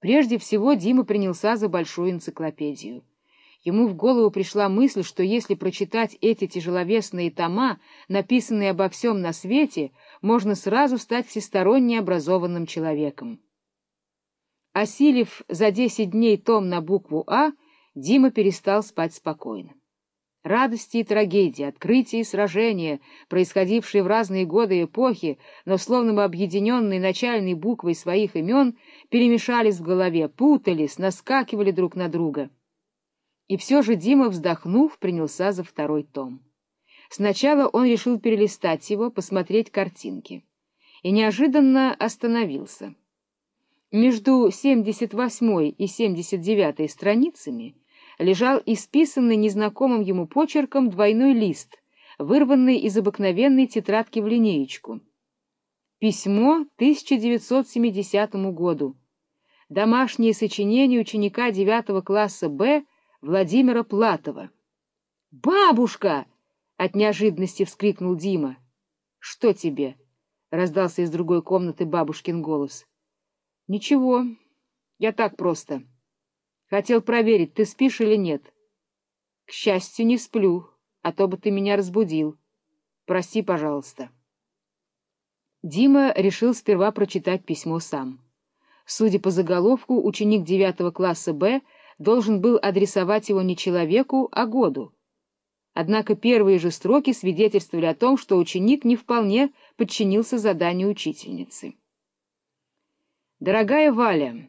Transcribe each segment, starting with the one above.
Прежде всего Дима принялся за большую энциклопедию. Ему в голову пришла мысль, что если прочитать эти тяжеловесные тома, написанные обо всем на свете, можно сразу стать всесторонне образованным человеком. Осилив за десять дней том на букву «А», Дима перестал спать спокойно. Радости и трагедии, открытия и сражения, происходившие в разные годы и эпохи, но словно бы объединенные начальной буквой своих имен, перемешались в голове, путались, наскакивали друг на друга. И все же Дима, вздохнув, принялся за второй том. Сначала он решил перелистать его, посмотреть картинки. И неожиданно остановился. Между 78 и 79 страницами лежал исписанный незнакомым ему почерком двойной лист, вырванный из обыкновенной тетрадки в линеечку. Письмо 1970 году. Домашнее сочинение ученика 9 класса Б Владимира Платова. «Бабушка!» — от неожиданности вскрикнул Дима. «Что тебе?» — раздался из другой комнаты бабушкин голос. «Ничего, я так просто». Хотел проверить, ты спишь или нет. К счастью, не сплю, а то бы ты меня разбудил. Прости, пожалуйста. Дима решил сперва прочитать письмо сам. Судя по заголовку, ученик девятого класса «Б» должен был адресовать его не человеку, а году. Однако первые же строки свидетельствовали о том, что ученик не вполне подчинился заданию учительницы. «Дорогая Валя»,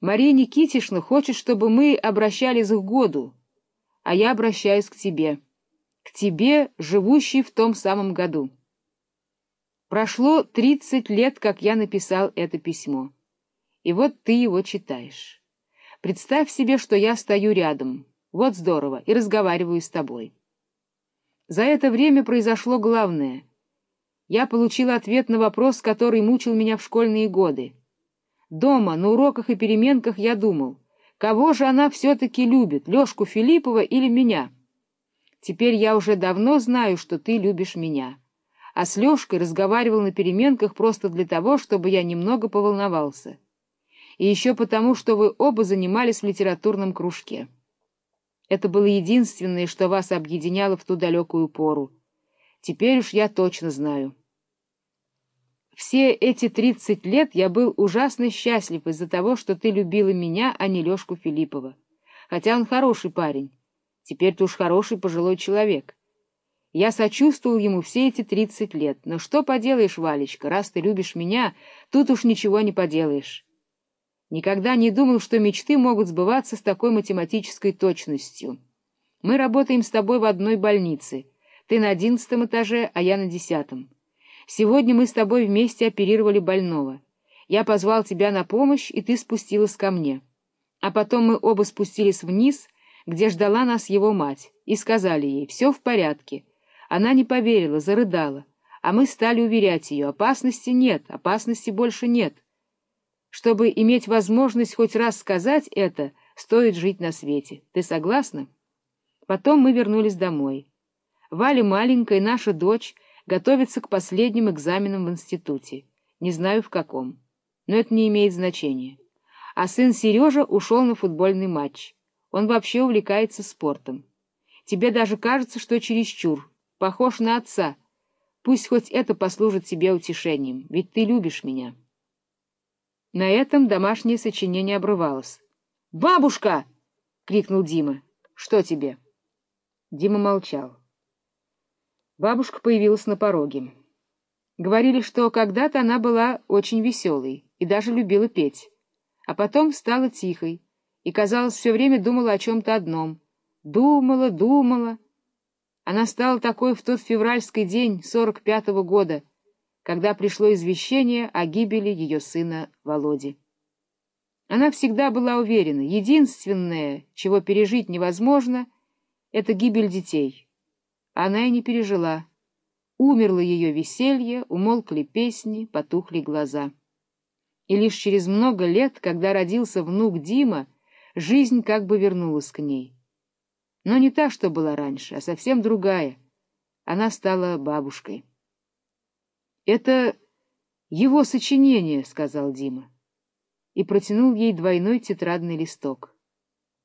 Мария Никитишна хочет, чтобы мы обращались к году, а я обращаюсь к тебе, к тебе, живущей в том самом году. Прошло тридцать лет, как я написал это письмо, и вот ты его читаешь. Представь себе, что я стою рядом, вот здорово, и разговариваю с тобой. За это время произошло главное. Я получил ответ на вопрос, который мучил меня в школьные годы. Дома, на уроках и переменках я думал, кого же она все-таки любит, Лешку Филиппова или меня? Теперь я уже давно знаю, что ты любишь меня. А с Лешкой разговаривал на переменках просто для того, чтобы я немного поволновался. И еще потому, что вы оба занимались в литературном кружке. Это было единственное, что вас объединяло в ту далекую пору. Теперь уж я точно знаю. Все эти тридцать лет я был ужасно счастлив из-за того, что ты любила меня, а не Лешку Филиппова. Хотя он хороший парень. Теперь ты уж хороший пожилой человек. Я сочувствовал ему все эти тридцать лет. Но что поделаешь, Валечка, раз ты любишь меня, тут уж ничего не поделаешь. Никогда не думал, что мечты могут сбываться с такой математической точностью. Мы работаем с тобой в одной больнице. Ты на одиннадцатом этаже, а я на десятом. Сегодня мы с тобой вместе оперировали больного. Я позвал тебя на помощь, и ты спустилась ко мне. А потом мы оба спустились вниз, где ждала нас его мать, и сказали ей, все в порядке. Она не поверила, зарыдала, а мы стали уверять ее, опасности нет, опасности больше нет. Чтобы иметь возможность хоть раз сказать это, стоит жить на свете. Ты согласна? Потом мы вернулись домой. Валя маленькая, наша дочь, готовится к последним экзаменам в институте. Не знаю, в каком. Но это не имеет значения. А сын Сережа ушел на футбольный матч. Он вообще увлекается спортом. Тебе даже кажется, что чересчур. Похож на отца. Пусть хоть это послужит тебе утешением, ведь ты любишь меня. На этом домашнее сочинение обрывалось. «Бабушка!» — крикнул Дима. «Что тебе?» Дима молчал. Бабушка появилась на пороге. Говорили, что когда-то она была очень веселой и даже любила петь, а потом стала тихой и, казалось, все время думала о чем-то одном. Думала, думала. Она стала такой в тот февральский день сорок пятого года, когда пришло извещение о гибели ее сына Володи. Она всегда была уверена, единственное, чего пережить невозможно, — это гибель детей — она и не пережила. Умерло ее веселье, умолкли песни, потухли глаза. И лишь через много лет, когда родился внук Дима, жизнь как бы вернулась к ней. Но не та, что была раньше, а совсем другая. Она стала бабушкой. — Это его сочинение, — сказал Дима. и протянул ей двойной тетрадный листок.